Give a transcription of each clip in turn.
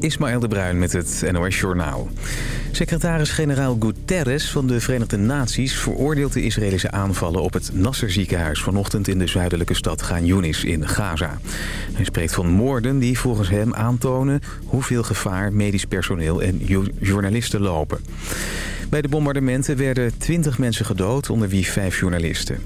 Ismaël de Bruin met het NOS Journaal. Secretaris-generaal Guterres van de Verenigde Naties... veroordeelt de Israëlische aanvallen op het Nasser ziekenhuis... vanochtend in de zuidelijke stad Gaan in Gaza. Hij spreekt van moorden die volgens hem aantonen... hoeveel gevaar medisch personeel en journalisten lopen. Bij de bombardementen werden 20 mensen gedood, onder wie vijf journalisten.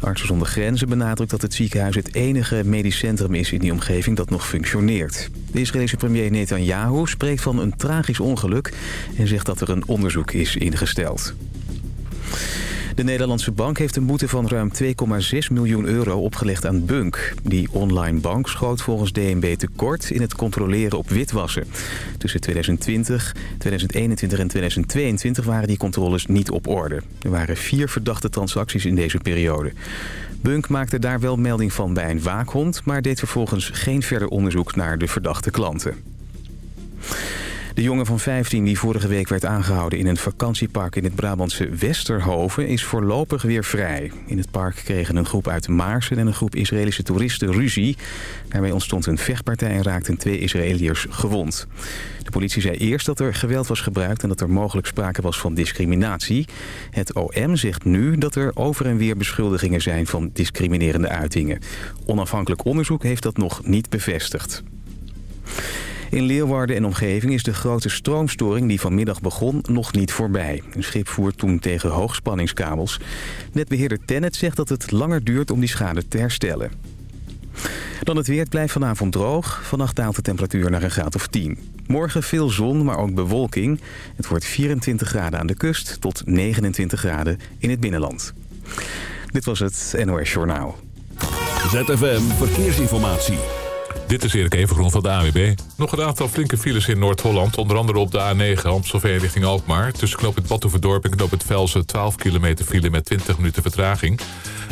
Artsen zonder Grenzen benadrukt dat het ziekenhuis het enige medisch centrum is in die omgeving dat nog functioneert. De Israëlische premier Netanyahu spreekt van een tragisch ongeluk en zegt dat er een onderzoek is ingesteld. De Nederlandse bank heeft een boete van ruim 2,6 miljoen euro opgelegd aan Bunk. Die online bank schoot volgens DNB tekort in het controleren op witwassen. Tussen 2020, 2021 en 2022 waren die controles niet op orde. Er waren vier verdachte transacties in deze periode. Bunk maakte daar wel melding van bij een waakhond... maar deed vervolgens geen verder onderzoek naar de verdachte klanten. De jongen van 15 die vorige week werd aangehouden in een vakantiepark in het Brabantse Westerhoven is voorlopig weer vrij. In het park kregen een groep uit Maarsen en een groep Israëlische toeristen ruzie. Daarmee ontstond een vechtpartij en raakten twee Israëliërs gewond. De politie zei eerst dat er geweld was gebruikt en dat er mogelijk sprake was van discriminatie. Het OM zegt nu dat er over en weer beschuldigingen zijn van discriminerende uitingen. Onafhankelijk onderzoek heeft dat nog niet bevestigd. In Leeuwarden en omgeving is de grote stroomstoring die vanmiddag begon nog niet voorbij. Een schip voert toen tegen hoogspanningskabels. Netbeheerder Tennet zegt dat het langer duurt om die schade te herstellen. Dan het weer. blijft vanavond droog. Vannacht daalt de temperatuur naar een graad of 10. Morgen veel zon, maar ook bewolking. Het wordt 24 graden aan de kust tot 29 graden in het binnenland. Dit was het NOS Journaal. ZFM Verkeersinformatie. Dit is Erik Evengroen van de AWB. Nog een aantal flinke files in Noord-Holland. Onder andere op de A9 Amstelveen richting Alkmaar. Tussen knoop het Badhoevedorp en knoop het Velsen 12 kilometer file met 20 minuten vertraging.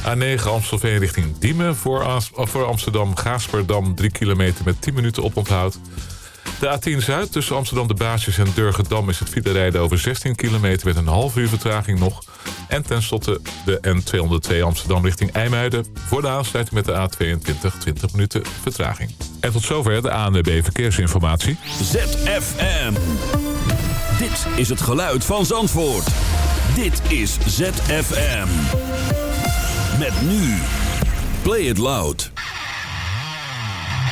A9 Amstelveen richting Diemen voor, voor Amsterdam Gaasperdam 3 kilometer met 10 minuten oponthoud. De A10 Zuid tussen Amsterdam de Baasjes en Durgedam is het file rijden over 16 kilometer met een half uur vertraging nog. En tenslotte de N202 Amsterdam richting IJmuiden voor de aansluiting met de A22 20 minuten vertraging. En tot zover de ANWB Verkeersinformatie. ZFM. Dit is het geluid van Zandvoort. Dit is ZFM. Met nu. Play it loud.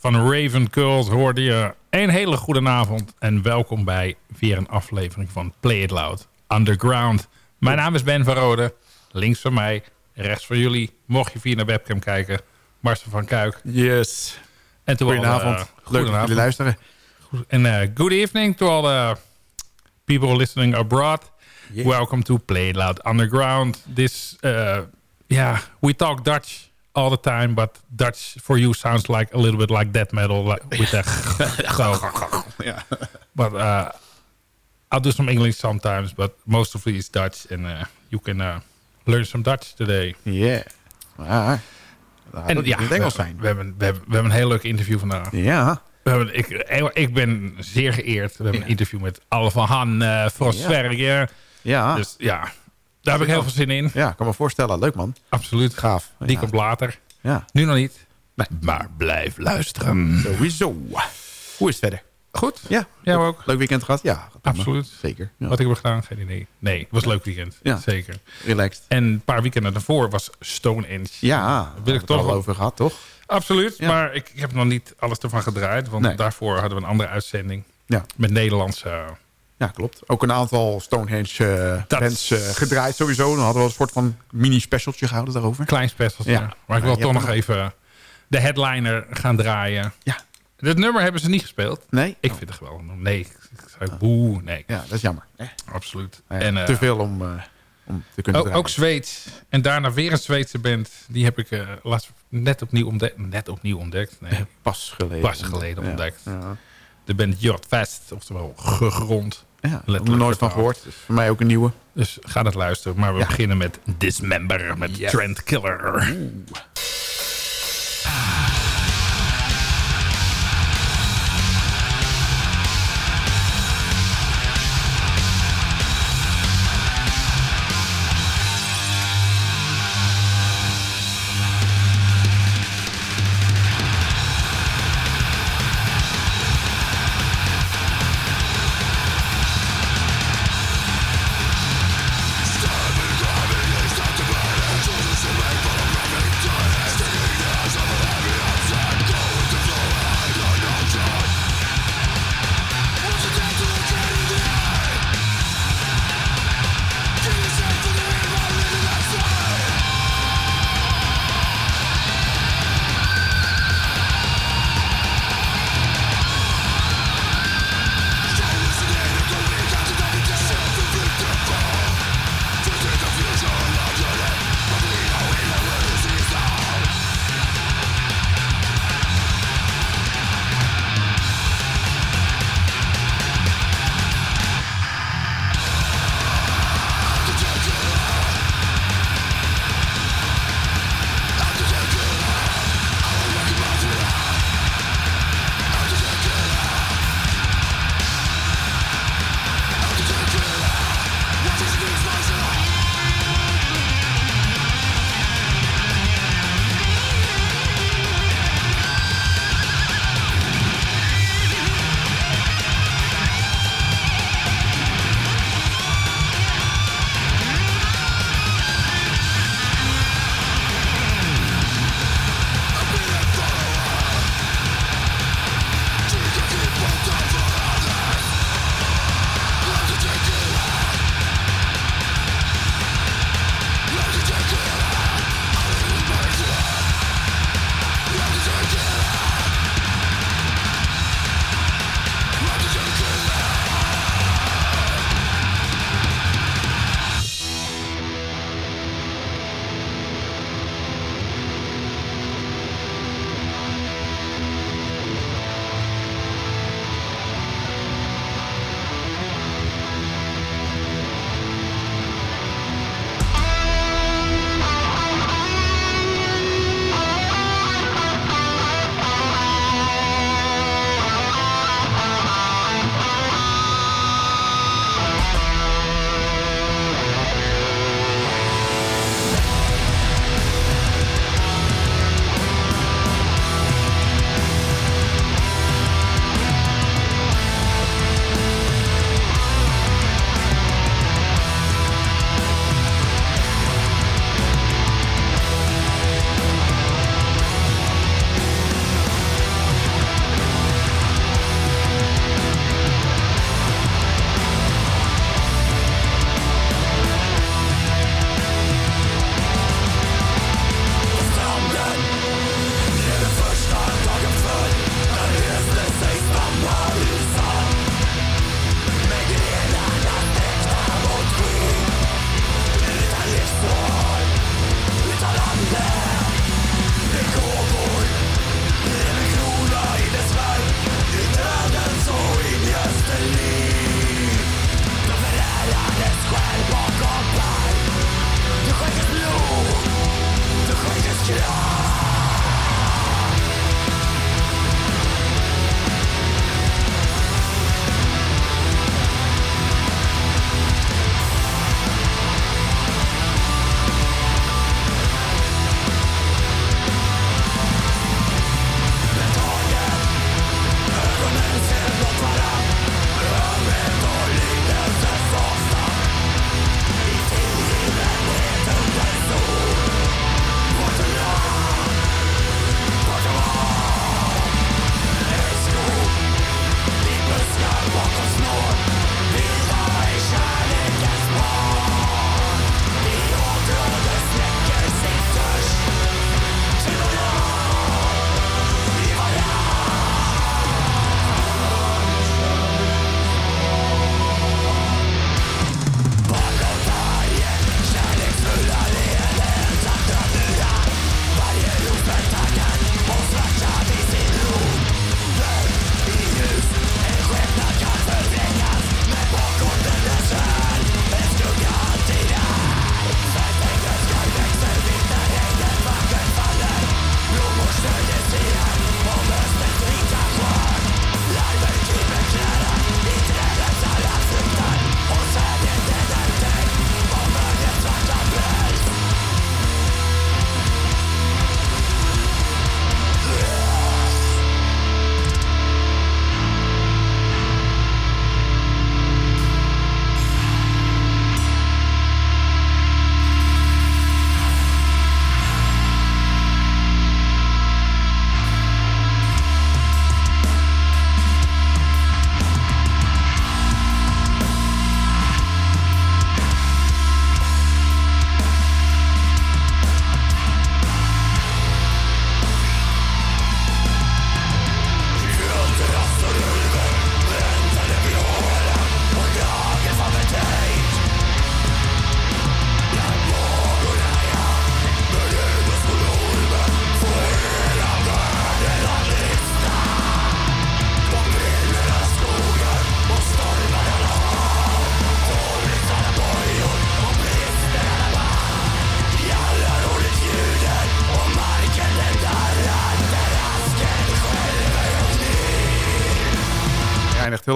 Van Raven Cult hoorde je. Een hele goede avond en welkom bij weer een aflevering van Play It Loud Underground. Mijn naam is Ben van Rode. Links van mij, rechts van jullie, mocht je via naar webcam kijken, Marcel van Kuik. Yes. En Goedenavond. Uh, Leuk dat jullie luisteren. En uh, good evening to all the people listening abroad. Welcome to Play It Loud Underground. This, uh, yeah, we talk Dutch all the time, but Dutch for you sounds like a little bit like death metal like, with so. yeah. But uh, I'll do some English sometimes, but most of it is Dutch, and uh, you can uh, learn some Dutch today. Yeah. Ah, en ja, het Engels zijn. We hebben, we, hebben, we hebben een heel leuk interview vandaag. Ja. We hebben, ik, ik ben zeer geëerd. We hebben een interview met Alle van Han uh, van Ja. Sverige. Ja. Dus ja, daar heb ik heel veel zin in. Ja, kan me voorstellen. Leuk man. Absoluut. Gaaf. Die ja. komt later. Ja. Nu nog niet. Maar blijf luisteren. Sowieso. Hoe is het verder? Goed? Ja. Jij ook? Leuk weekend gehad? Ja. Absoluut. Zeker. Ja. Wat ik heb gedaan? Geen idee. Nee, het was een leuk weekend. Ja. Zeker. Relaxed. En een paar weekenden daarvoor was Stonehenge. Ja. Daar wil ik het toch al over gehad, toch? Absoluut. Ja. Maar ik, ik heb nog niet alles ervan gedraaid. Want Nee. daarvoor hadden we een andere uitzending. Ja. Met Nederlandse... Ja, klopt. Ook een aantal Stonehenge uh, bands eh, gedraaid sowieso. Dan hadden we een soort van mini-specialtje gehouden daarover. klein specialtje. Ja. Maar ik wil toch nog even de headliner gaan draaien. Ja. Dit nummer hebben ze niet gespeeld. Nee? Ik vind het geweldig. Nee, ik zei boe. Nee, Ja, dat is jammer. Eh, absoluut. ja, en, te veel om, om te kunnen ook, draaien. ook Zweeds. En daarna weer een Zweedse band. Die heb ik laatst net opnieuw ontdekt. Net opnieuw ontdekt. Nee, Pas geleden. pas geleden ontdekt. Ja. De band Jot Fest. Oftewel gegrond. Ja, heb nooit van gehoord. Dus voor mij ook een nieuwe. Dus ga het luisteren. Maar we Ja. beginnen met Dismember. Met Yes. Trent Killer. Standing,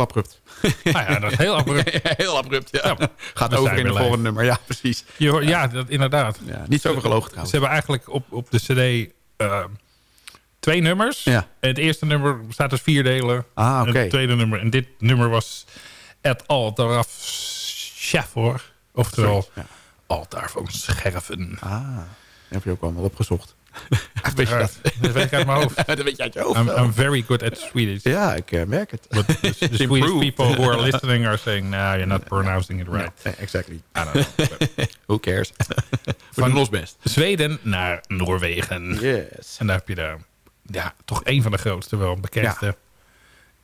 heel abrupt. Nou ja, dat is heel abrupt. heel abrupt, ja. Ja, Gaat over in het volgende nummer. Ja, precies. Je hoort- ja, dat, inderdaad. Ja, niet zo gelogen Ze trouwens. hebben eigenlijk op, op de cd eh, twee nummers. Ja. En het eerste nummer bestaat uit vier delen. Ah, oké. Het tweede nummer. En dit nummer was Het Altar of Schäfer. Oftewel, ja. Altaar van Scherven. Ah, heb je ook allemaal opgezocht. dat? Weet ik uit mijn hoofd. dat weet je uit je hoofd I'm, very good at Swedish. Ja, ik eh, merk het. But the, the Swedish people who are listening are saying, no, you're not pronouncing it right. Eh, exactly. I don't know. Who cares? Doen ons best. Zweden naar Noorwegen. Yes. En daar heb je de, ja, toch een van de grootste, wel bekendste. Ja.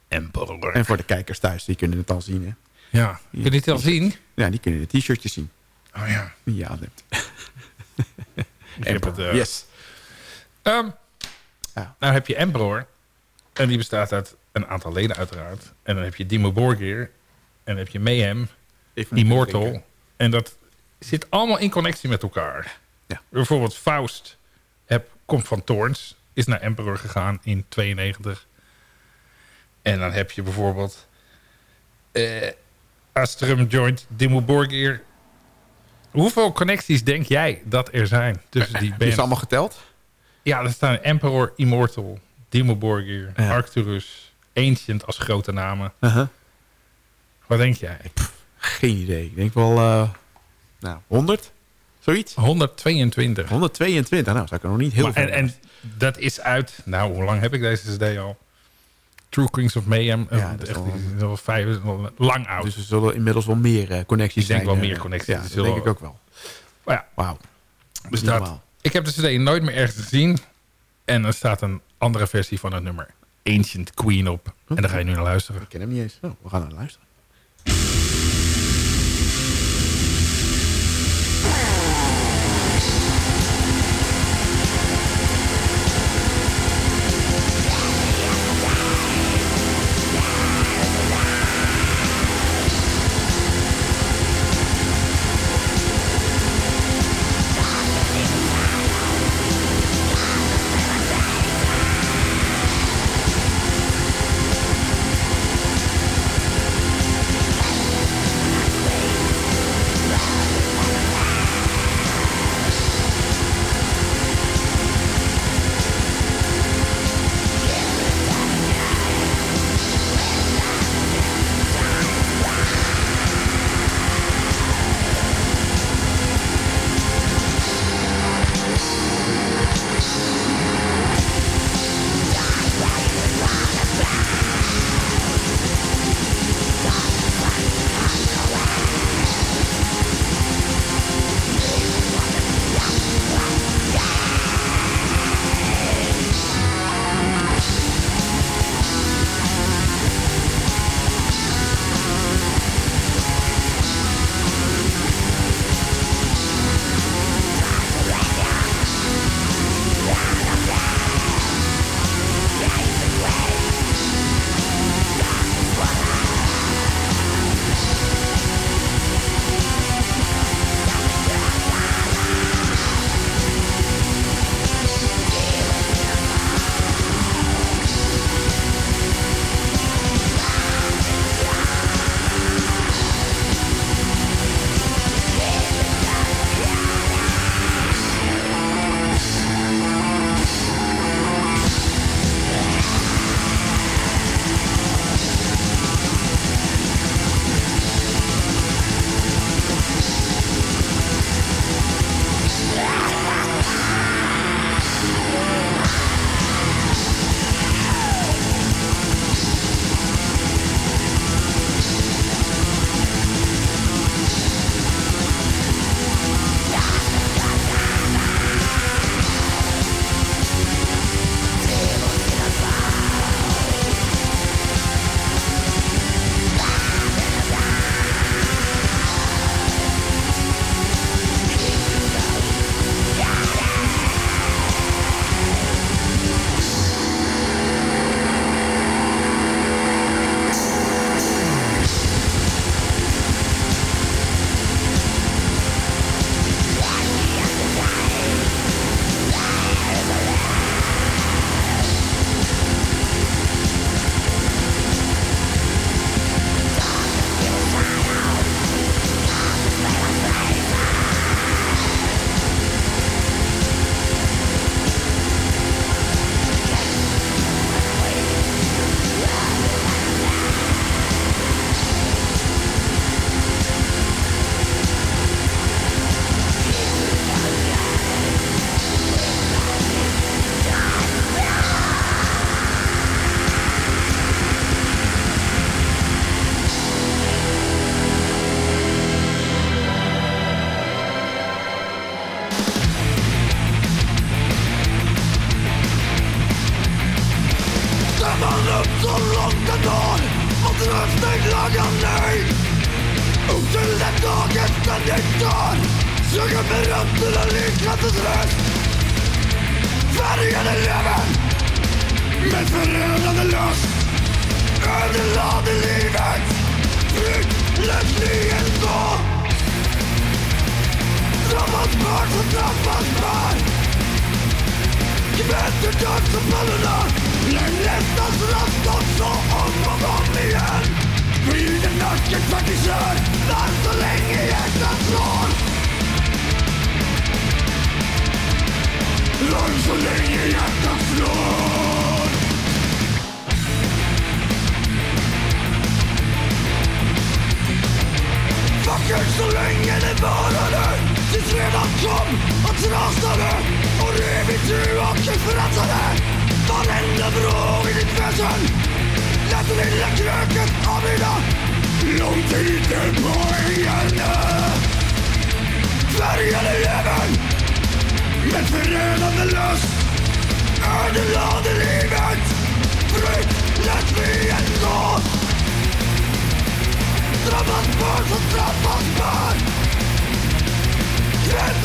Emperor. En voor de kijkers thuis, die kunnen het al zien. Hè? ja, kun je dit al zien? Ja, die kunnen de t-shirtjes zien. Oh ja. Die je aan hebt. Ik heb het, eh, Yes. Ehm, Ja. Nou heb je Emperor. En die bestaat uit een aantal leden uiteraard. En dan heb je Dimo Borgir. En dan heb je Mayhem. Immortal. En dat zit allemaal in connectie met elkaar. Ja. Bijvoorbeeld Faust heb, komt van Toorns. Is naar Emperor gegaan in 92. En dan heb je bijvoorbeeld... eh Astrum joint Dimmu Borgir. Hoeveel connecties denk jij dat er zijn tussen die Die is bands? allemaal geteld? Ja, er staan Emperor, Immortal, Dimmu Borgir, Ja. Arcturus, Ancient als grote namen. Uh-huh. Wat denk jij? Geen idee. Ik denk wel... eh nou, 100? Zoiets? 122. 122. Nou, zou ik er nog niet heel Maar, veel en, en dat is uit... Nou, hoe lang heb ik deze CD al? True Kings of Mayhem. Ja, dat is echt, wel- vijf, wel lang oud. Dus er zullen inmiddels wel meer eh, connecties Ik denk zijn. wel eh, meer connecties. Ja, dat denk ik ook wel. maar ja, Wauw. bestaat, normaal. Ik heb de CD nooit meer ergens gezien. En er staat een andere versie van het nummer. Ancient Queen op. En daar ga je nu naar luisteren. Ik ken hem niet eens. Oh, we gaan naar luisteren.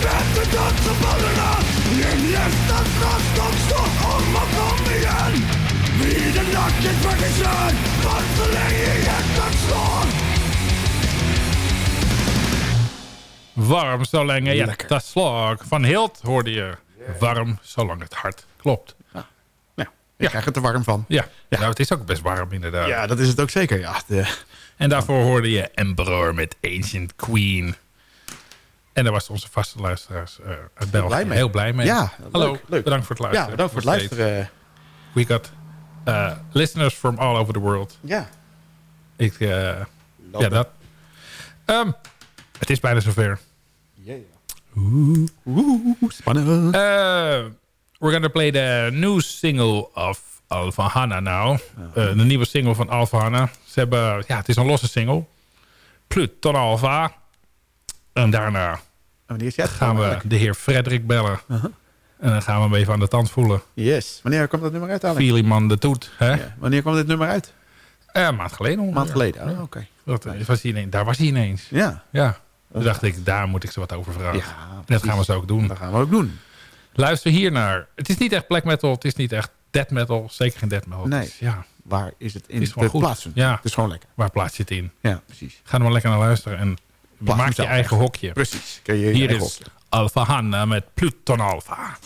Kvätter dödsfallerna Lemlästas rast också om igen Var så länge hjärtat slår Warm zolang hjärtat slag. Van Hilt hoorde je. Warm zolang het hart klopt. Ja, ik krijg het er warm van. Ja, Nou, het is ook best warm inderdaad. Ja, dat is het ook zeker. Ja, de, En daarvoor hoorde je Emperor met Ancient Queen. En daar was onze vaste luisteraars uh, uit België blij mee. heel blij mee. Ja, Hallo, leuk, leuk. bedankt voor het ja, luisteren. bedankt voor het luisteren. We got uh, listeners from all over the world. Ja, Ik, uh, ja, dat. Ehm, het is bijna zover. spannend. Uh, we're gonna play the new single of Alpha Hanna now. Uh, de nieuwe single van Alpha Hanna. Ze hebben, ja, het is een losse single. Pluton Alpha. En daarna En wanneer is gaan we de heer Frederik bellen. En dan gaan we hem even aan de tand voelen. Yes. Wanneer komt dat nummer uit, Alex? Fieliman de Toet. Hè? Ja. Wanneer kwam dit nummer uit? Eh, een maand geleden Een ongeveer. maand geleden. Oh, oké. Dat, eh, was hij ineens, daar was hij ineens. Ja. Ja. Toen dacht ik, daar moet ik ze wat over vragen. Ja, en dat gaan we zo ook doen. Dat gaan we ook doen. Luister hier naar. Het is niet echt black metal. Het is niet echt death metal. Zeker geen death metal. Nee. ja, Waar is het in Is gewoon te goed. plaatsen? Ja. Het is gewoon lekker. waar plaats je het in? Ja, precies. Ga er maar lekker naar luisteren. En Plaats maak je eigen hokje. Precies. Je Hier is hokje. Alpha Hanna met Pluton Alpha.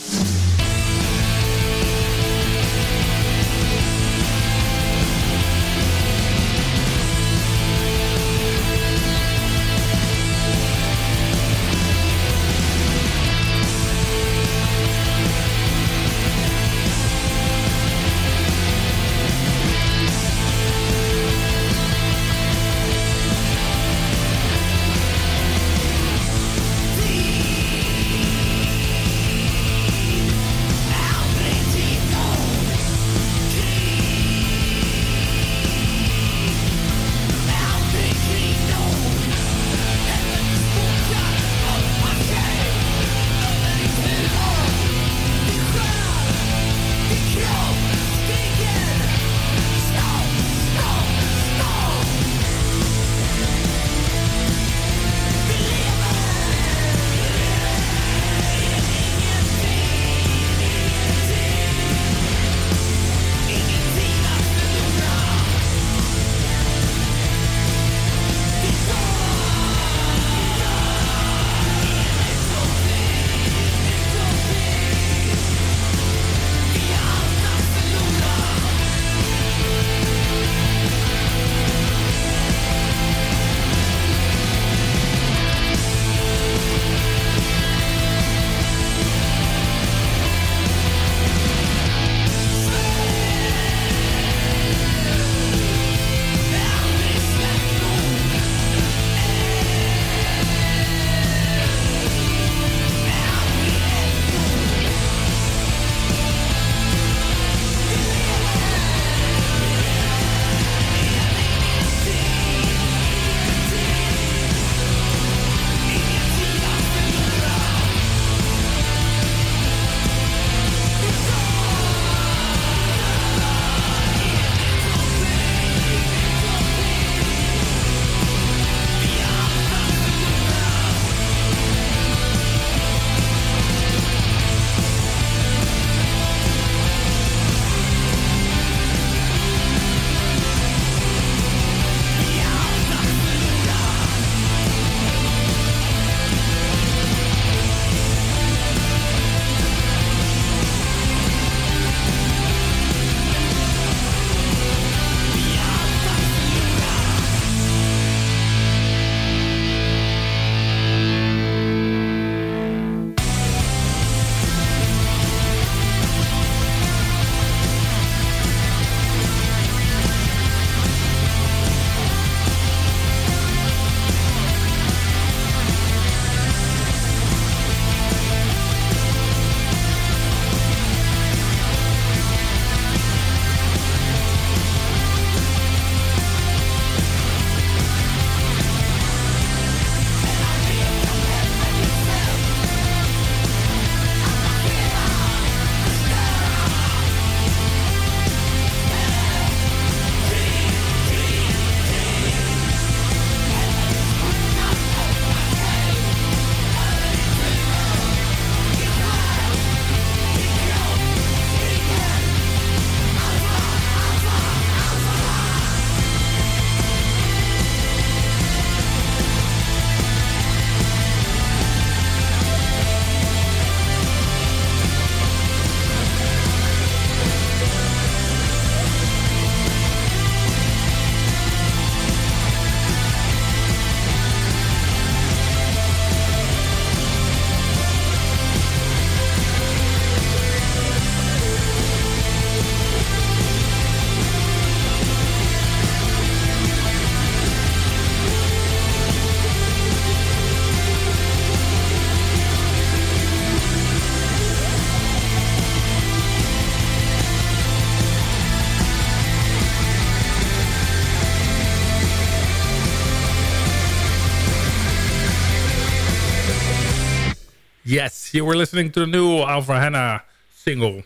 You were listening to the new Alpha Hannah single,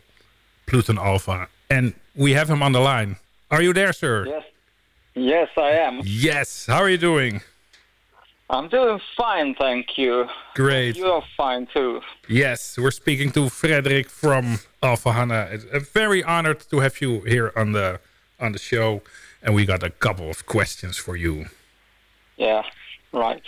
Pluton Alpha. And we have him on the line. Are you there, sir? Yes. Yes, I am. Yes. How are you doing? I'm doing fine, thank you. Great. You are fine too. Yes, we're speaking to Frederick from Alpha Hannah. It's uh, very honored to have you here on the on the show, and we got a couple of questions for you. Yeah, right.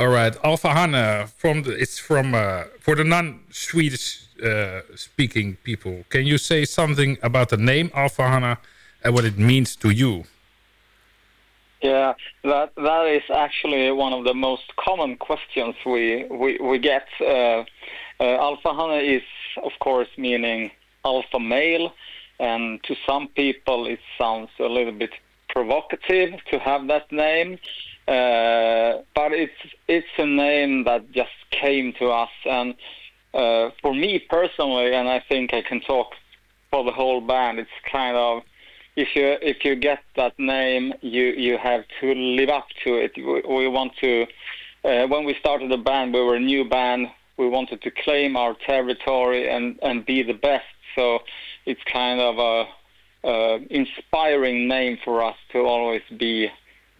All right, Alpha Hannah from the, it's from uh, for the non-Swedish uh, speaking people. Can you say something about the name Alpha Hannah and what it means to you? Yeah, that that is actually one of the most common questions we we we get. Uh, uh, alpha Hannah is, of course, meaning alpha male, and to some people it sounds a little bit provocative to have that name. Uh, but it's it's a name that just came to us, and uh, for me personally, and I think I can talk for the whole band. It's kind of if you if you get that name, you you have to live up to it. We, we want to. Uh, when we started the band, we were a new band. We wanted to claim our territory and and be the best. So it's kind of a, a inspiring name for us to always be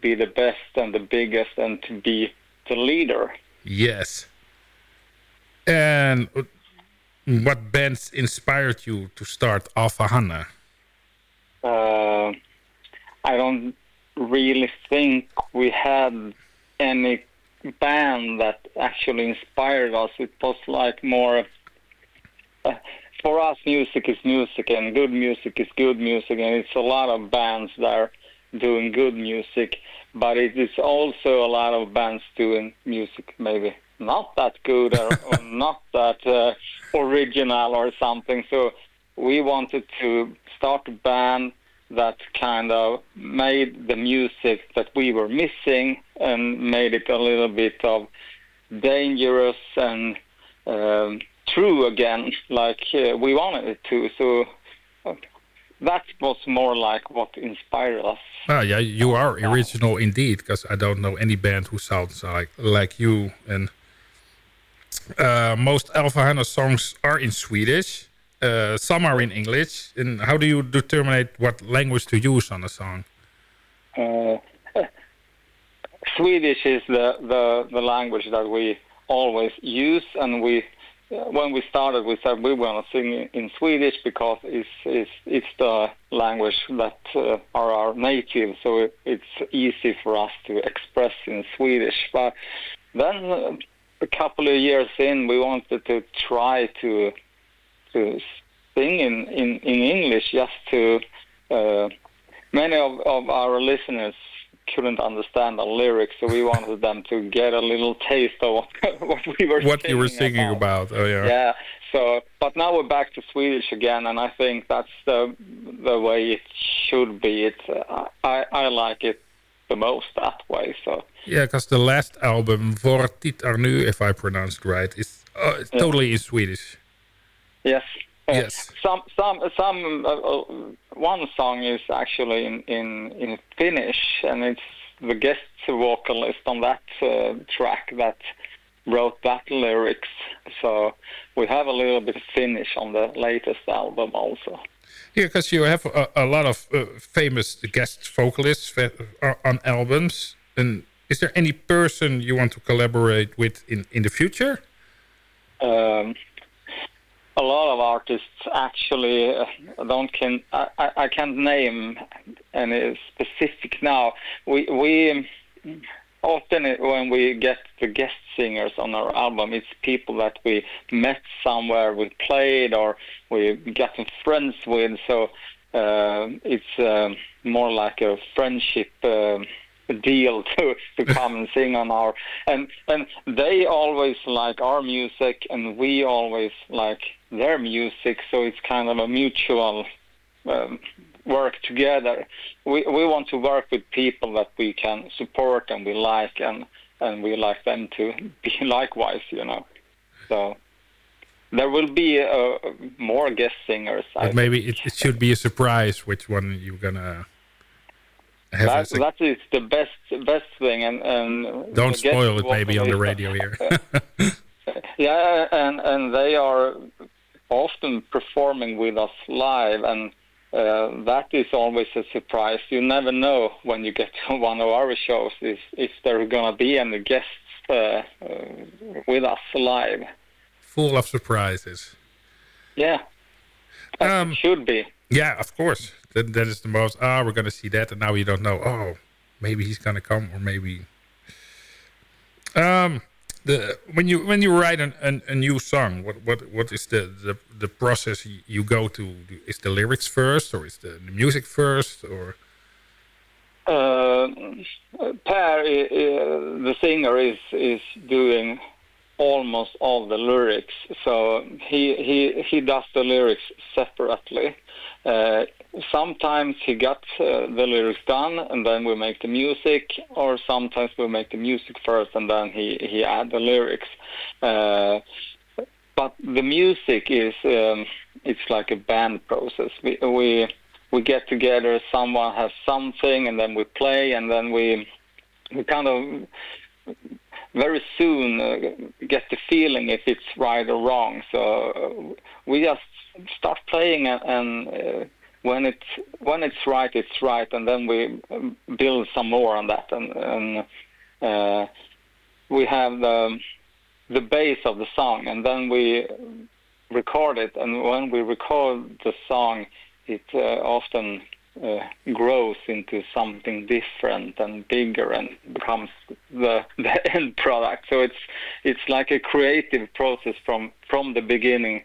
be the best and the biggest and to be the leader. Yes. And what bands inspired you to start Alpha Hannah? uh, I don't really think we had any band that actually inspired us. It was like more. Uh, for us, music is music, and good music is good music, and it's a lot of bands that are doing good music, but it is also a lot of bands doing music maybe not that good or, or not that uh, original or something. So we wanted to start a band that kind of made the music that we were missing and made it a little bit of dangerous and um, true again, like uh, we wanted it to. So that was more like what inspired us. Ah, yeah, you are original indeed, because I don't know any band who sounds like like you. And uh, most Alpha Hannah songs are in Swedish. Uh, some are in English. And how do you determine what language to use on a song? Uh, Swedish is the, the, the language that we always use, and we when we started, we said we want to sing in Swedish because it's it's, it's the language that uh, are our native, so it, it's easy for us to express in Swedish. But then uh, a couple of years in, we wanted to try to to sing in, in, in English just to uh, many of, of our listeners couldn't understand the lyrics, so we wanted them to get a little taste of what, what we were what you were singing about. about. Oh yeah. Yeah. So, but now we're back to Swedish again, and I think that's the the way it should be. It uh, I I like it the most that way. So. Yeah, because the last album, Voor Titar Nu, if I pronounced right, is uh, totally in Swedish. Yes. Uh, Yes. Some some some uh, uh, one song is actually in in in Finnish, and it's the guest vocalist on that uh, track that wrote that lyrics. So we have a little bit of Finnish on the latest album also. Yeah, because you have a, a lot of uh, famous guest vocalists on albums. And is there any person you want to collaborate with in, in the future? Um, a lot of artists actually uh, don't can I, I can't name any specific now. We we often when we get the guest singers on our album, it's people that we met somewhere, we played, or we gotten friends with. So uh, it's um more like a friendship. um deal to to come and sing on our and and they always like our music and we always like their music so it's kind of a mutual um, work together we we want to work with people that we can support and we like and and we like them to be likewise you know so there will be uh, more guest singers But maybe it, it should be a surprise which one you're gonna have. that is the best best thing and and don't spoil it maybe on the radio here. yeah, and and they are often performing with us live, and uh, that is always a surprise. You never know when you get to one of our shows if if there are gonna be any guests uh, uh, with us live. Full of surprises. Yeah, Um, should be. Yeah, of course. That that is the most. Ah, we're gonna see that, and now you don't know. Oh, maybe he's gonna come, or maybe. Um, the when you when you write an, an, a new song, what what what is the the, the process you go to? Is the lyrics first, or is the, the music first, or? uh, Per, i- the singer, is is doing almost all the lyrics. So he he he does the lyrics separately. Uh, sometimes he gets uh, the lyrics done, and then we make the music, or sometimes we make the music first, and then he he add the lyrics. Uh, but the music is um, it's like a band process. We we we get together. Someone has something, and then we play, and then we we kind of very soon uh, get the feeling if it's right or wrong. So uh, we just start playing, and, and uh, when it's when it's right, it's right, and then we um, build some more on that, and, and uh, we have the the base of the song, and then we record it. And when we record the song, it uh, often uh, grows into something different and bigger, and becomes the the end product. So it's it's like a creative process from from the beginning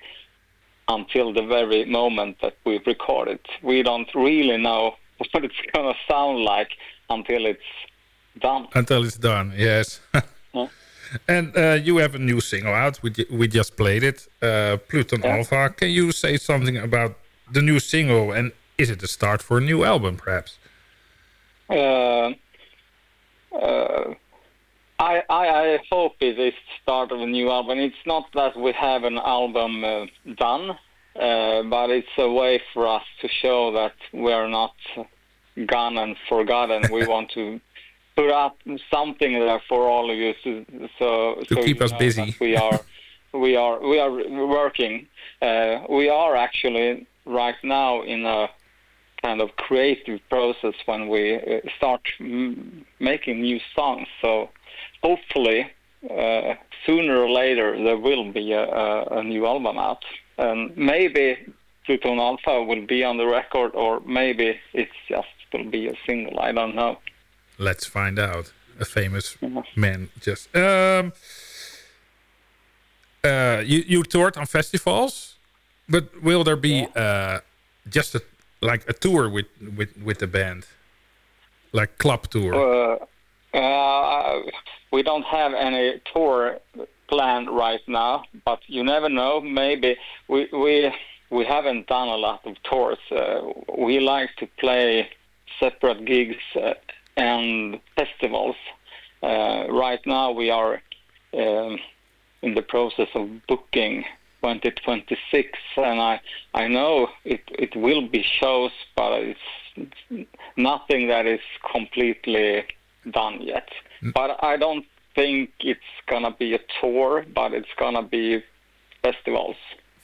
until the very moment that we record it. We don't really know what it's gonna sound like until it's done. Until it's done, yes. Yeah. And uh, you have a new single out. We, we just played it, uh, Pluton Yeah. Alpha. Can you say something about the new single? And is it the start for a new album, perhaps? Uh, uh, I, I I hope it is the start of a new album. It's not that we have an album uh, done, uh, but it's a way for us to show that we're not gone and forgotten. we want to put up something there for all of you, to, so To so keep you us busy. We are we are we are working. Uh, we are actually right now in a kind of creative process when we uh, start m- making new songs. So hopefully, uh, sooner or later, there will be a, a, a new album out, and maybe Pluton Alpha will be on the record, or maybe it's just will be a single. I don't know. Let's find out. A famous man just... Um, uh, you, you toured on festivals, but will there be uh, just a, like a tour with, with, with the band? Like club tour? Uh, uh, we don't have any tour planned right now, but you never know. Maybe we we we haven't done a lot of tours. Uh, we like to play separate gigs uh, and festivals. Uh, right now, we are um, in the process of booking 2026, and I I know it it will be shows, but it's nothing that is completely done yet. But I don't think it's gonna be a tour, but it's gonna be festivals.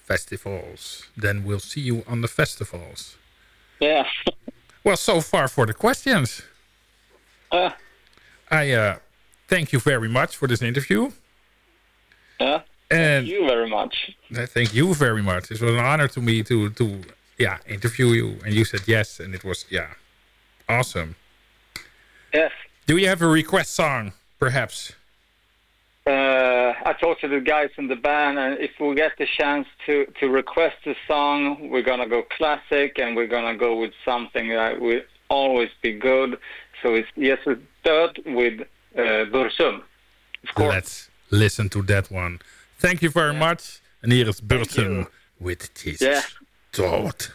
Festivals. Then we'll see you on the festivals. Yeah. Well, so far for the questions. Uh, I uh, thank you very much for this interview. yeah. And Thank you very much. Thank you very much. It was an honor to me to to yeah interview you, and you said yes, and it was yeah awesome. Yes. Do you have a request song, perhaps? Uh, I talked to the guys in the band, and if we get the chance to, to request a song, we're gonna go classic, and we're gonna go with something that will always be good. So it's Yes Död with uh, Bursum. Of course. Let's listen to that one. Thank you very much. And here is Burton with Jesus. Yeah. Dood.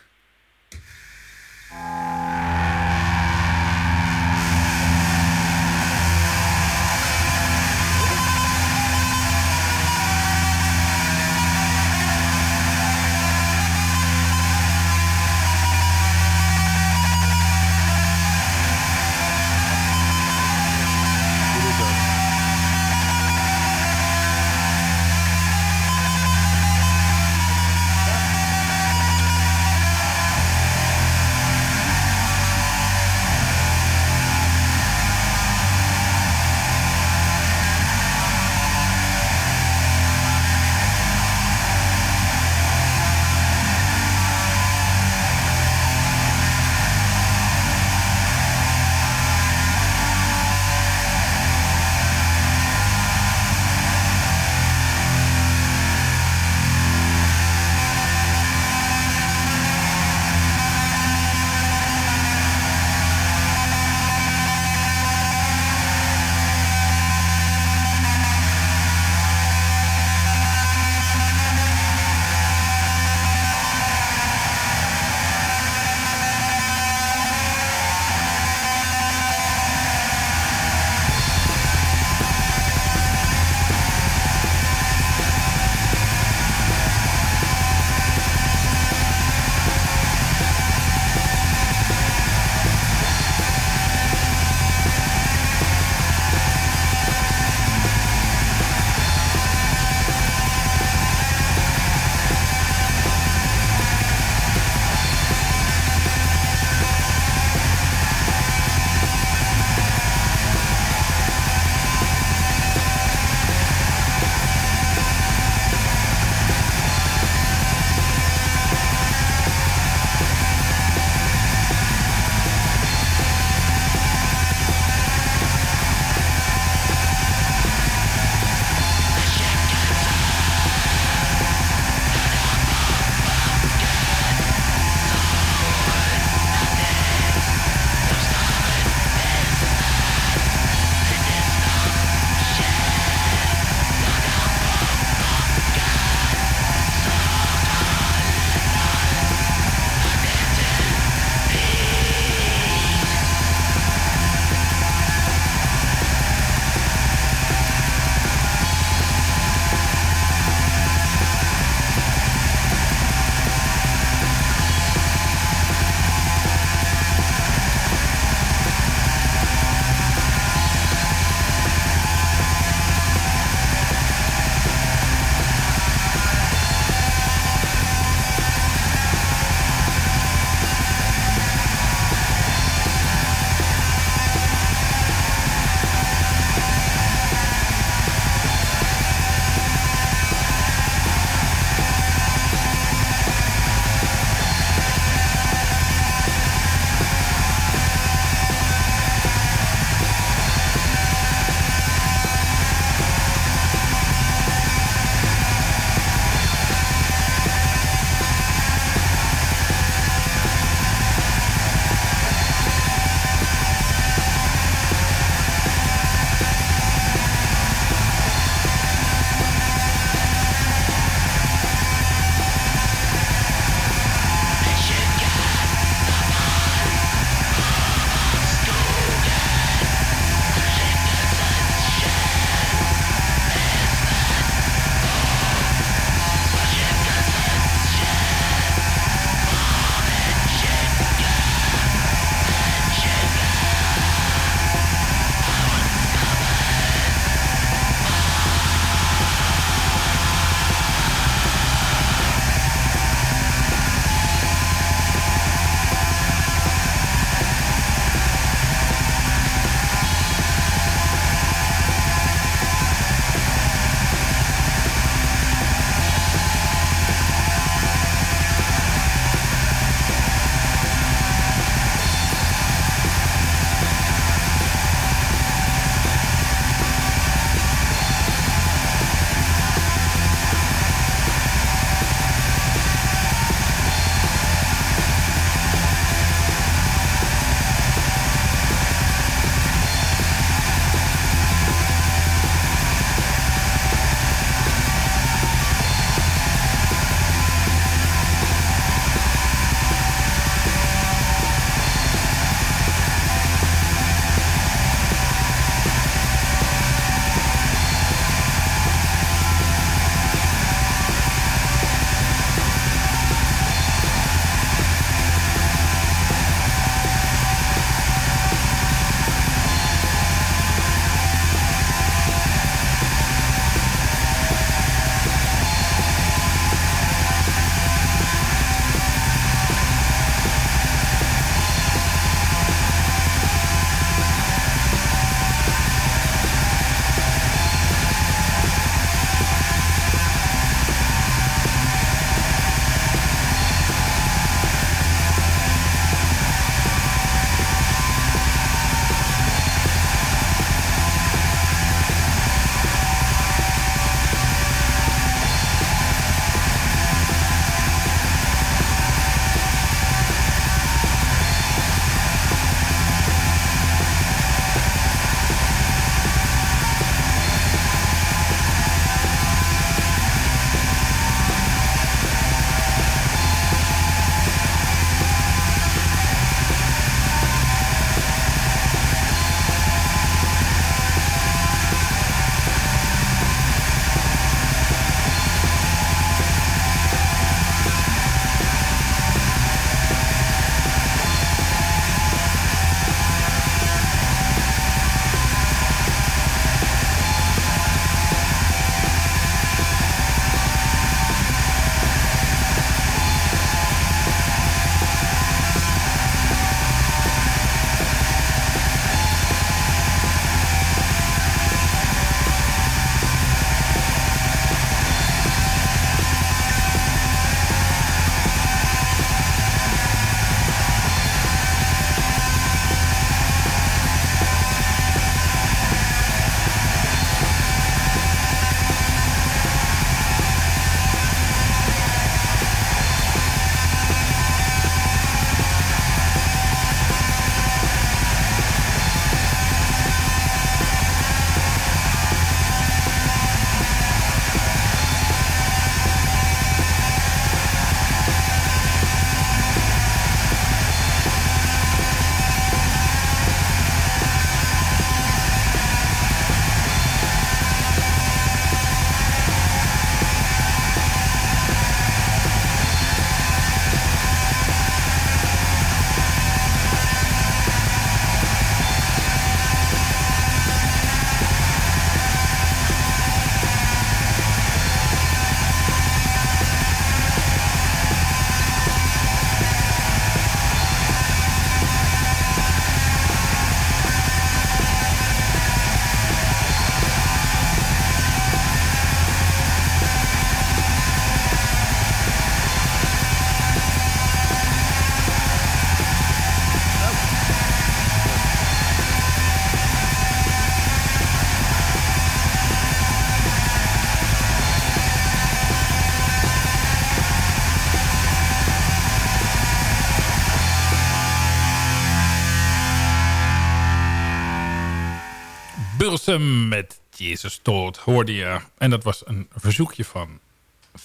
Met Jezus Dood hoorde je. En dat was een verzoekje van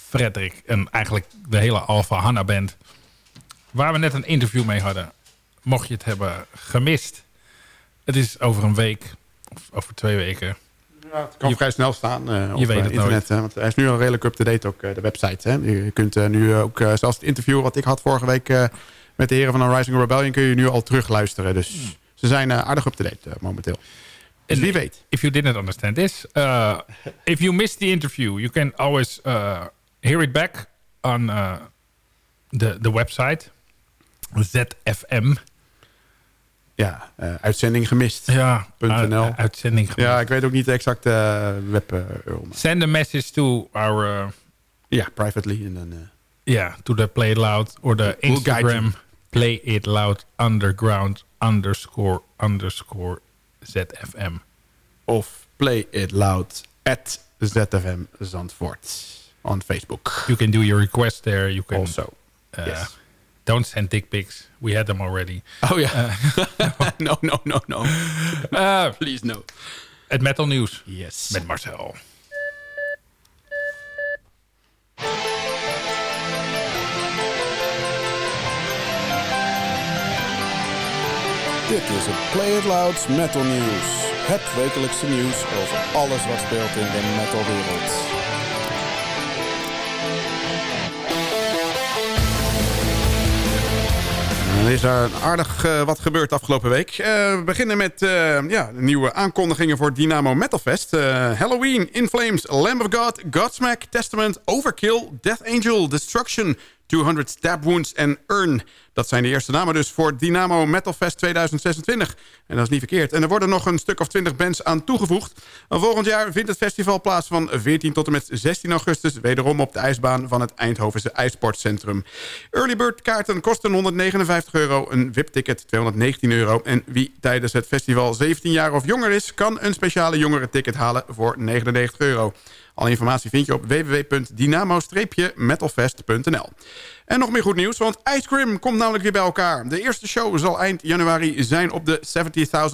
Frederik. En eigenlijk de hele Alpha Hanna band. Waar we net een interview mee hadden. Mocht je het hebben gemist. Het is over een week. Of over twee weken. Ja, het kan Je- vrij snel staan eh, op je weet eh, het internet. Hè, want hij is nu al redelijk up-to-date, ook eh, de website. Hè. Je kunt nu ook, zelfs het interview wat ik had vorige week... met de heren van Rising Rebellion... kun je nu al terugluisteren. Dus Hmm. ze zijn aardig up-to-date momenteel. Dus wie weet. If you didn't understand this, uh, if you missed the interview, you can always uh, hear it back on uh, the the website ZFM. Ja, eh, uitzending gemist. Ja, .nl. uit- uitzending. Ja, gemist. ik weet ook niet de exacte uh, web uh, Send a message to our uh, Ja, privately. En dan, yeah to the Play It Loud or the. Instagram Play It Loud underground underscore underscore ZFM. of play it loud at ZFM Zandvoort on Facebook. You can do your request there. You can Also. uh, yes. don't send dick pics. We had them already. Oh ja. no, no, no, no. Uh, Please no. het metal nieuws Yes. met Marcel. Dit is het Play It Loud Metal News. Het wekelijkse nieuws over alles wat speelt in de metalwereld. Er is er aardig uh, wat gebeurd afgelopen week. Uh, we beginnen met uh, ja, nieuwe aankondigingen voor Dynamo Metal Fest. Halloween, In Flames, Lamb of God, Godsmack, Testament, Overkill, Death Angel, Destruction... 200 Stab Wounds en Urn. Dat zijn de eerste namen dus voor Dynamo Metal Fest 2026. En dat is niet verkeerd. En er worden nog een stuk of 20 bands aan toegevoegd. En volgend jaar vindt het festival plaats van 14 tot en met 16 augustus... wederom op de ijsbaan van het Eindhovense IJsportcentrum. Early bird kaarten kosten 159 euro, een VIP-ticket 219 euro... en wie tijdens het festival 17 jaar of jonger is... kan een speciale jongerenticket halen voor 99 euro. Alle informatie vind je op www.dynamo-metalfest.nl. En nog meer goed nieuws, want Ice Cream komt namelijk weer bij elkaar. De eerste show zal eind januari zijn op de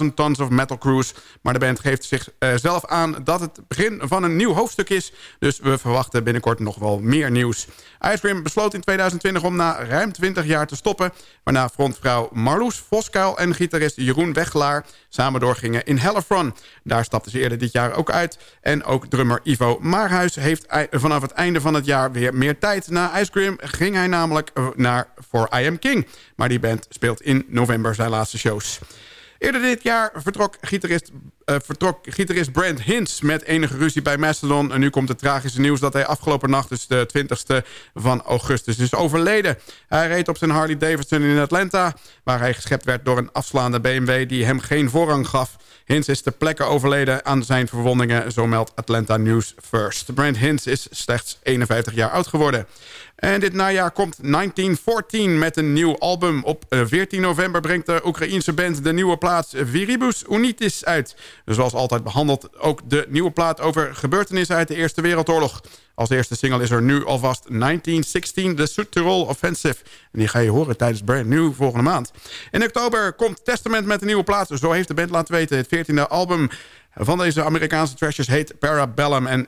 70.000 Tons of Metal Cruise. Maar de band geeft zichzelf uh, aan dat het begin van een nieuw hoofdstuk is. Dus we verwachten binnenkort nog wel meer nieuws. Ice Cream besloot in 2020 om na ruim 20 jaar te stoppen. Waarna frontvrouw Marloes Voskuil en gitarist Jeroen Wegelaar samen doorgingen in Hellefron. Daar stapten ze eerder dit jaar ook uit. En ook drummer Ivo Maarhuis heeft vanaf het einde van het jaar weer meer tijd. Na Ice Cream ging hij namelijk naar For I Am King. Maar die band speelt in november zijn laatste shows. Eerder dit jaar vertrok gitarist, vertrok gitarist Brent Hintz met enige ruzie bij Mastodon. En nu komt het tragische nieuws dat hij afgelopen nacht, dus de 20ste van augustus, is overleden. Hij reed op zijn Harley Davidson in Atlanta, waar hij geschept werd door een afslaande BMW die hem geen voorrang gaf. Hintz is ter plekke overleden aan zijn verwondingen, zo meldt Atlanta News First. Brent Hintz is slechts 51 jaar oud geworden. En dit najaar komt 1914 met een nieuw album. Op 14 november brengt de Oekraïense band de nieuwe plaat Viribus Unitis uit. Zoals altijd behandelt ook de nieuwe plaat over gebeurtenissen uit de Eerste Wereldoorlog. Als eerste single is er nu alvast 1916, The Südtirol Offensive. En die ga je horen tijdens Brand New volgende maand. In oktober komt Testament met een nieuwe plaat. Zo heeft de band laten weten. Het 14e album van deze Amerikaanse trashers heet Parabellum... en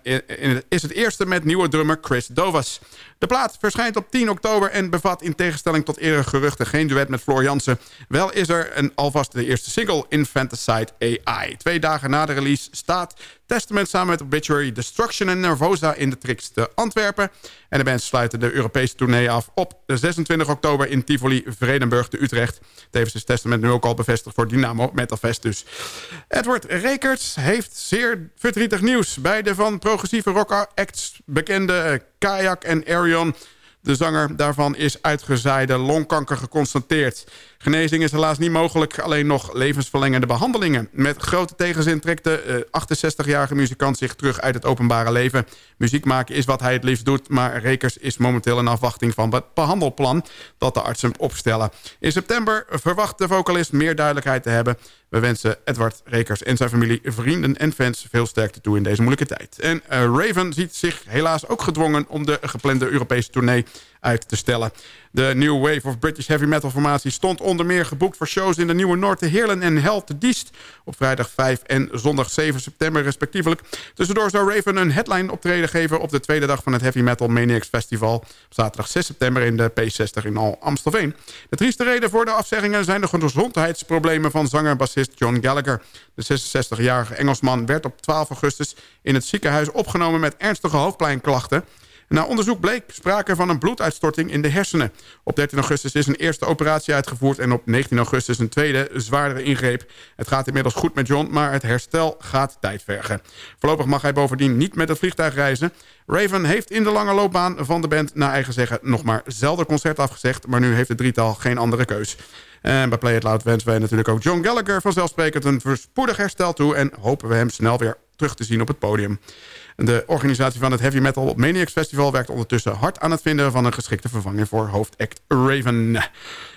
is het eerste met nieuwe drummer Chris Dovas. De plaat verschijnt op 10 oktober en bevat in tegenstelling tot eerdere geruchten... geen duet met Floor Jansen. Wel is er een, alvast de eerste single, Infanticide AI. Twee dagen na de release staat Testament samen met Obituary... Destruction en Nervosa in de tricks te Antwerpen. En de bands sluiten de Europese tournee af op de 26 oktober... in Tivoli, Vredenburg te Utrecht. Tevens is Testament nu ook al bevestigd voor Dynamo Metalfest dus. Edward Rekerts heeft zeer verdrietig nieuws. Bij de van progressieve rock acts bekende Kayak en De zanger daarvan is uitgezaaide longkanker geconstateerd. Genezing is helaas niet mogelijk, alleen nog levensverlengende behandelingen. Met grote tegenzin trekt de uh, 68-jarige muzikant zich terug uit het openbare leven. Muziek maken is wat hij het liefst doet, maar Rekers is momenteel in afwachting van het behandelplan dat de artsen opstellen. In september verwacht de vocalist meer duidelijkheid te hebben. We wensen Edward Rekers en zijn familie, vrienden en fans veel sterkte toe in deze moeilijke tijd. En uh, Raven ziet zich helaas ook gedwongen om de geplande Europese tournee uit te stellen. De New Wave of British Heavy Metal formatie stond onder meer geboekt voor shows in de Nieuwe Noord Heerlen en Hel te Diest op vrijdag 5 en zondag 7 september respectievelijk. Tussendoor zou Raven een headline optreden geven op de tweede dag van het Heavy Metal Maniacs Festival op zaterdag 6 september in de P60 in Al Amstelveen. De trieste reden voor de afzeggingen zijn de gezondheidsproblemen van zanger-bassist John Gallagher. De 66-jarige Engelsman werd op 12 augustus in het ziekenhuis opgenomen met ernstige hoofdpijnklachten. Na onderzoek bleek sprake van een bloeduitstorting in de hersenen. Op 13 augustus is een eerste operatie uitgevoerd... en op 19 augustus een tweede, zwaardere ingreep. Het gaat inmiddels goed met John, maar het herstel gaat tijd vergen. Voorlopig mag hij bovendien niet met het vliegtuig reizen. Raven heeft in de lange loopbaan van de band... naar eigen zeggen nog maar zelden concert afgezegd... maar nu heeft het drietal geen andere keus. En bij Play It Loud wensen wij natuurlijk ook John Gallagher... vanzelfsprekend een verspoedig herstel toe... en hopen we hem snel weer terug te zien op het podium. De organisatie van het Heavy Metal Maniacs Festival... werkt ondertussen hard aan het vinden van een geschikte vervanging voor hoofdact Raven.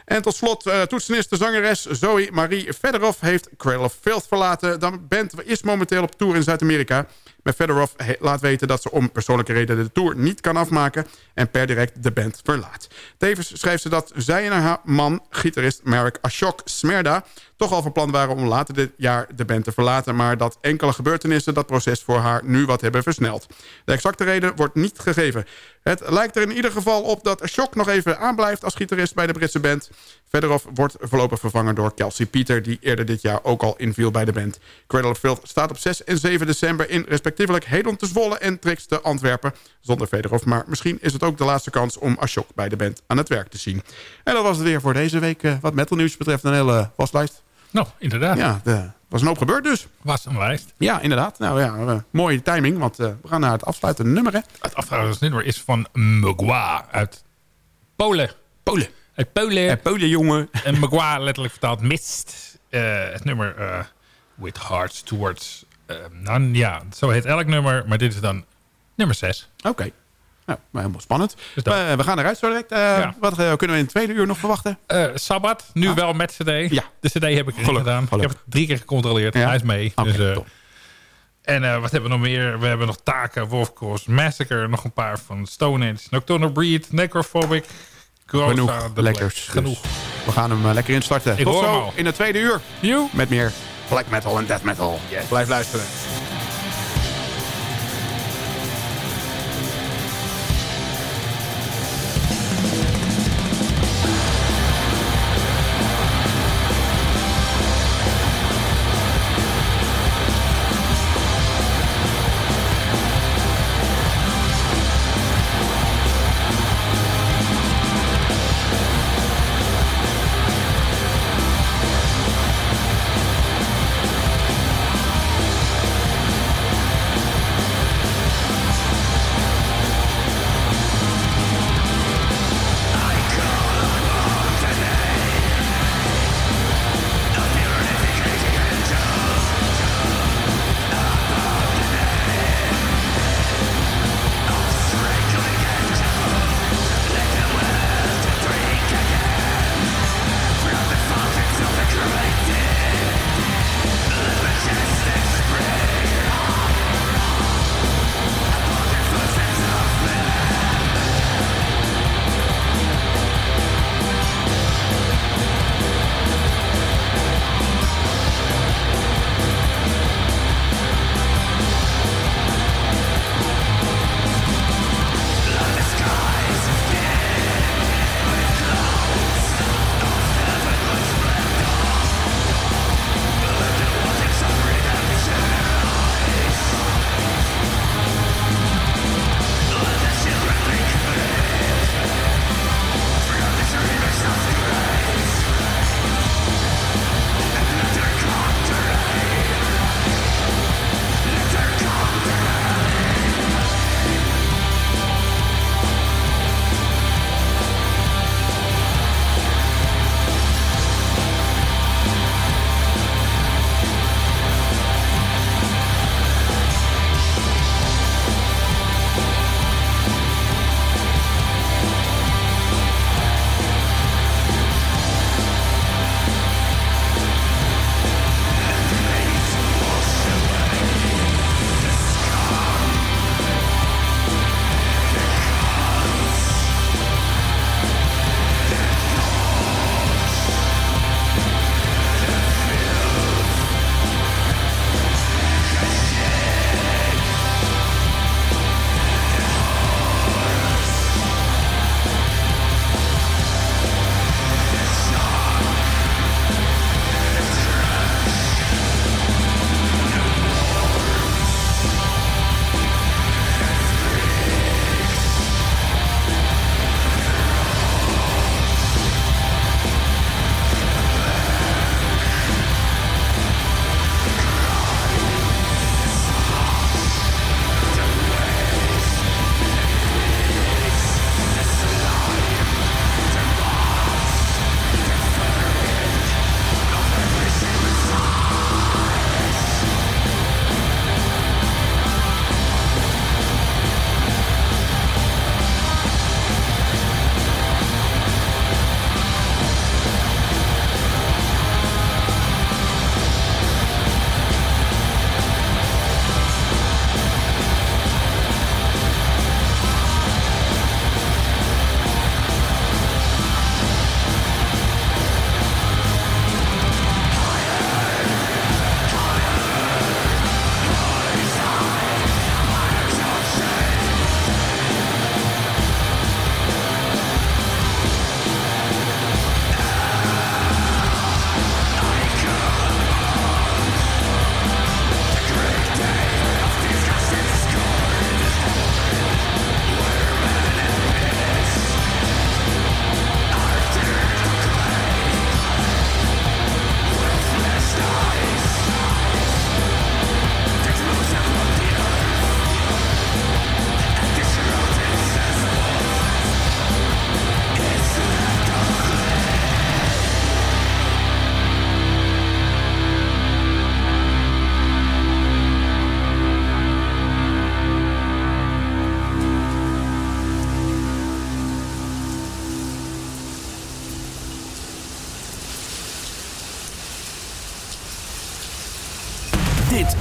En tot slot, uh, toetsenist de zangeres Zoe Marie Federoff heeft Cradle of Filth verlaten. De band is momenteel op tour in Zuid-Amerika. Maar Federoff laat weten dat ze om persoonlijke redenen de tour niet kan afmaken... en per direct de band verlaat. Tevens schrijft ze dat zij en haar man, gitarist Marek Ashok Smerda... toch al van plan waren om later dit jaar de band te verlaten... maar dat enkele gebeurtenissen dat proces voor haar nu wat hebben versneld. De exacte reden wordt niet gegeven. Het lijkt er in ieder geval op dat Ashok nog even aanblijft als gitarist bij de Britse band... Verderop wordt voorlopig vervangen door Kelsey Pieter... die eerder dit jaar ook al inviel bij de band. Cradle of Filth staat op 6 en 7 december... in respectievelijk Hedon te Zwolle en Trix te Antwerpen. Zonder Federhof, maar misschien is het ook de laatste kans... om Ashok bij de band aan het werk te zien. En dat was het weer voor deze week. Uh, wat metal nieuws betreft een hele waslijst. Nou, inderdaad. Ja, er was een hoop gebeurd dus. Was een lijst. Ja, inderdaad. Nou ja, uh, mooie timing, want uh, we gaan naar het afsluitende nummer. Hè? Het afsluitende nummer is van Mugwa uit Polen. Polen. Uit Polen. Uit Polen, jongen. En Mugwa letterlijk vertaald mist. Uh, het nummer With Hearts Towards... nou ja, zo heet elk nummer, maar dit is dan nummer 6. Oké. Okay. Nou, helemaal spannend. Dus uh, we gaan eruit zo direct. Uh, ja. Wat uh, kunnen we in het tweede uur nog verwachten? Sabbat, nu ah. wel met cd. Ja. De cd heb ik erin gedaan. Ik heb het drie keer gecontroleerd. Ja. Hij is mee. Okay, dus, en wat hebben we nog meer? We hebben nog Taken, Wolfcourse, Massacre. Nog een paar van Stone Age, Nocturnal Breed, Necrophobic. Genoeg. Lekkers. Dus Genoeg. We gaan hem lekker instarten. Ik Tot zo in het tweede uur. You. Met meer black metal en death metal. Yes. Blijf luisteren.